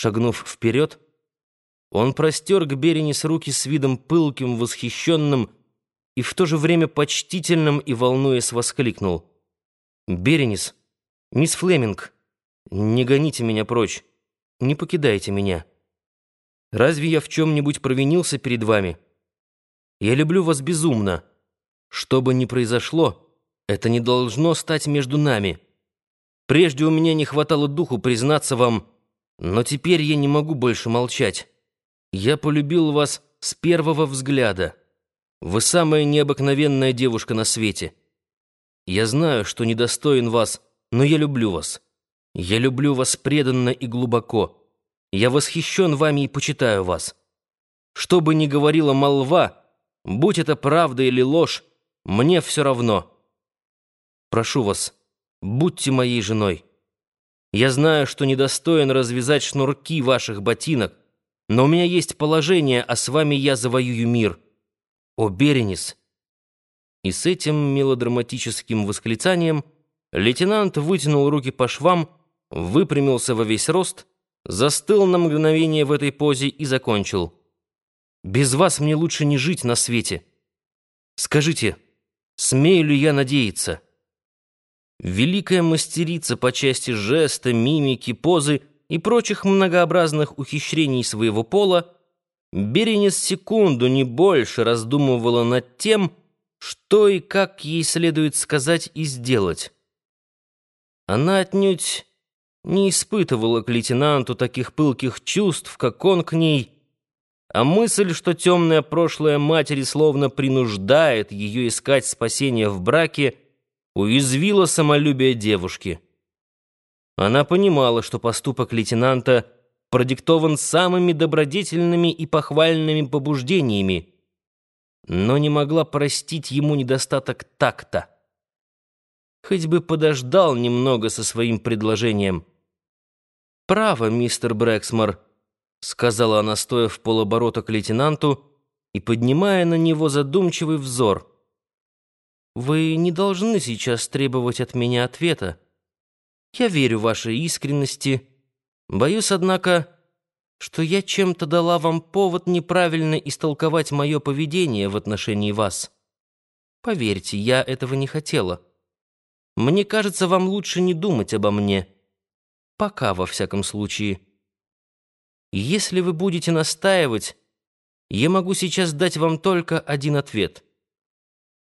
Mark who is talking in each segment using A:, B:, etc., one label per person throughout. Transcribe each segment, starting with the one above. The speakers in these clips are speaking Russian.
A: Шагнув вперед, он простер к Беренис руки с видом пылким, восхищенным и в то же время почтительным и, волнуясь, воскликнул. «Беренис, мисс Флеминг, не гоните меня прочь, не покидайте меня. Разве я в чем-нибудь провинился перед вами? Я люблю вас безумно. Что бы ни произошло, это не должно стать между нами. Прежде у меня не хватало духу признаться вам, но теперь я не могу больше молчать». Я полюбил вас с первого взгляда. Вы самая необыкновенная девушка на свете. Я знаю, что недостоин вас, но я люблю вас. Я люблю вас преданно и глубоко. Я восхищен вами и почитаю вас. Что бы ни говорила молва, будь это правда или ложь, мне все равно. Прошу вас, будьте моей женой. Я знаю, что недостоин развязать шнурки ваших ботинок, но у меня есть положение, а с вами я завоюю мир. О, Беренис!» И с этим мелодраматическим восклицанием лейтенант вытянул руки по швам, выпрямился во весь рост, застыл на мгновение в этой позе и закончил. «Без вас мне лучше не жить на свете. Скажите, смею ли я надеяться?» Великая мастерица по части жеста, мимики, позы — и прочих многообразных ухищрений своего пола, Беренис секунду, не больше, раздумывала над тем, что и как ей следует сказать и сделать. Она отнюдь не испытывала к лейтенанту таких пылких чувств, как он к ней, а мысль, что темное прошлое матери словно принуждает ее искать спасения в браке, уязвила самолюбие девушки. Она понимала, что поступок лейтенанта продиктован самыми добродетельными и похвальными побуждениями, но не могла простить ему недостаток такта. Хоть бы подождал немного со своим предложением. «Право, мистер Брэксмор», — сказала она, стоя в полоборота к лейтенанту и поднимая на него задумчивый взор. «Вы не должны сейчас требовать от меня ответа. Я верю вашей искренности. Боюсь, однако, что я чем-то дала вам повод неправильно истолковать мое поведение в отношении вас. Поверьте, я этого не хотела. Мне кажется, вам лучше не думать обо мне. Пока, во всяком случае. Если вы будете настаивать, я могу сейчас дать вам только один ответ.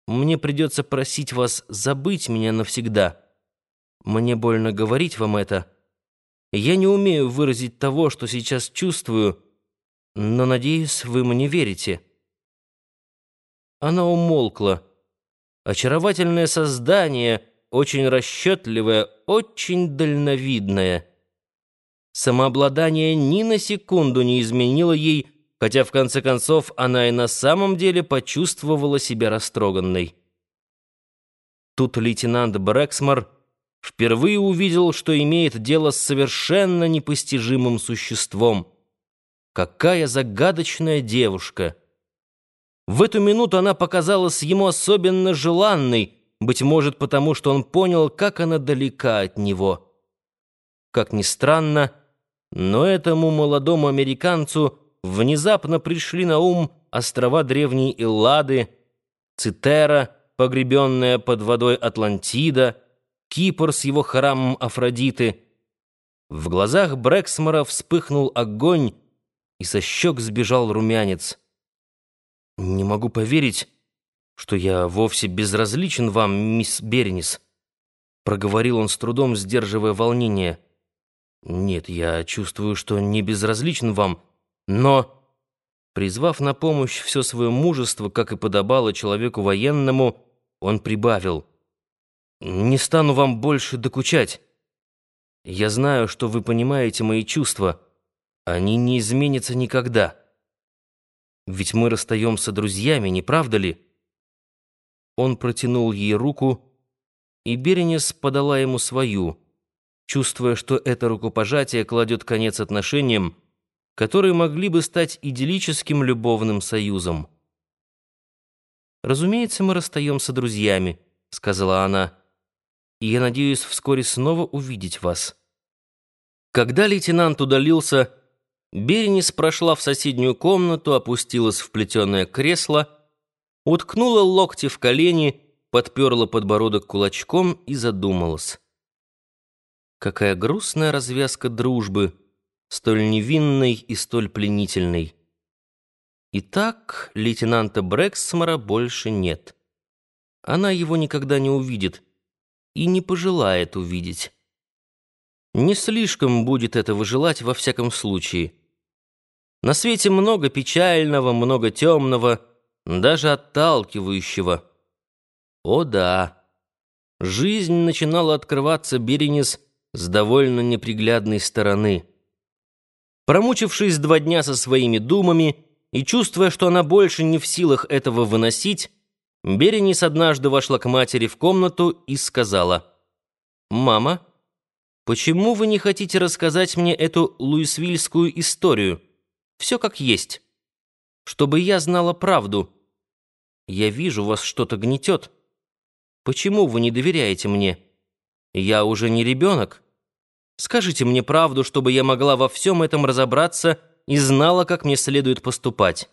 A: Мне придется просить вас забыть меня навсегда». Мне больно говорить вам это. Я не умею выразить того, что сейчас чувствую, но, надеюсь, вы мне верите». Она умолкла. Очаровательное создание, очень расчетливое, очень дальновидное. Самообладание ни на секунду не изменило ей, хотя в конце концов она и на самом деле почувствовала себя растроганной. Тут лейтенант Брэксмор впервые увидел, что имеет дело с совершенно непостижимым существом. Какая загадочная девушка! В эту минуту она показалась ему особенно желанной, быть может, потому что он понял, как она далека от него. Как ни странно, но этому молодому американцу внезапно пришли на ум острова древней Эллады, Цитера, погребенная под водой Атлантида, Кипр с его храмом Афродиты. В глазах Брэксмора вспыхнул огонь, и со щек сбежал румянец. «Не могу поверить, что я вовсе безразличен вам, мисс Бернис», — проговорил он с трудом, сдерживая волнение. «Нет, я чувствую, что не безразличен вам, но...» Призвав на помощь все свое мужество, как и подобало человеку военному, он прибавил — не стану вам больше докучать. Я знаю, что вы понимаете мои чувства. Они не изменятся никогда. Ведь мы расстаемся друзьями, не правда ли?» Он протянул ей руку, и Беренес подала ему свою, чувствуя, что это рукопожатие кладет конец отношениям, которые могли бы стать идиллическим любовным союзом. «Разумеется, мы расстаемся друзьями», — сказала она и я надеюсь вскоре снова увидеть вас. Когда лейтенант удалился, Беренис прошла в соседнюю комнату, опустилась в плетеное кресло, уткнула локти в колени, подперла подбородок кулачком и задумалась. Какая грустная развязка дружбы, столь невинной и столь пленительной. Итак, лейтенанта Брэксмора больше нет. Она его никогда не увидит и не пожелает увидеть. Не слишком будет этого желать во всяком случае. На свете много печального, много темного, даже отталкивающего. О да, жизнь начинала открываться Беренис с довольно неприглядной стороны. Промучившись два дня со своими думами и чувствуя, что она больше не в силах этого выносить, Беренис однажды вошла к матери в комнату и сказала, «Мама, Почему вы не хотите рассказать мне эту луисвильскую историю? Все как есть. Чтобы я знала правду. Я вижу, вас что-то гнетет. Почему вы не доверяете мне? Я уже не ребенок. Скажите мне правду, чтобы я могла во всем этом разобраться и знала, как мне следует поступать».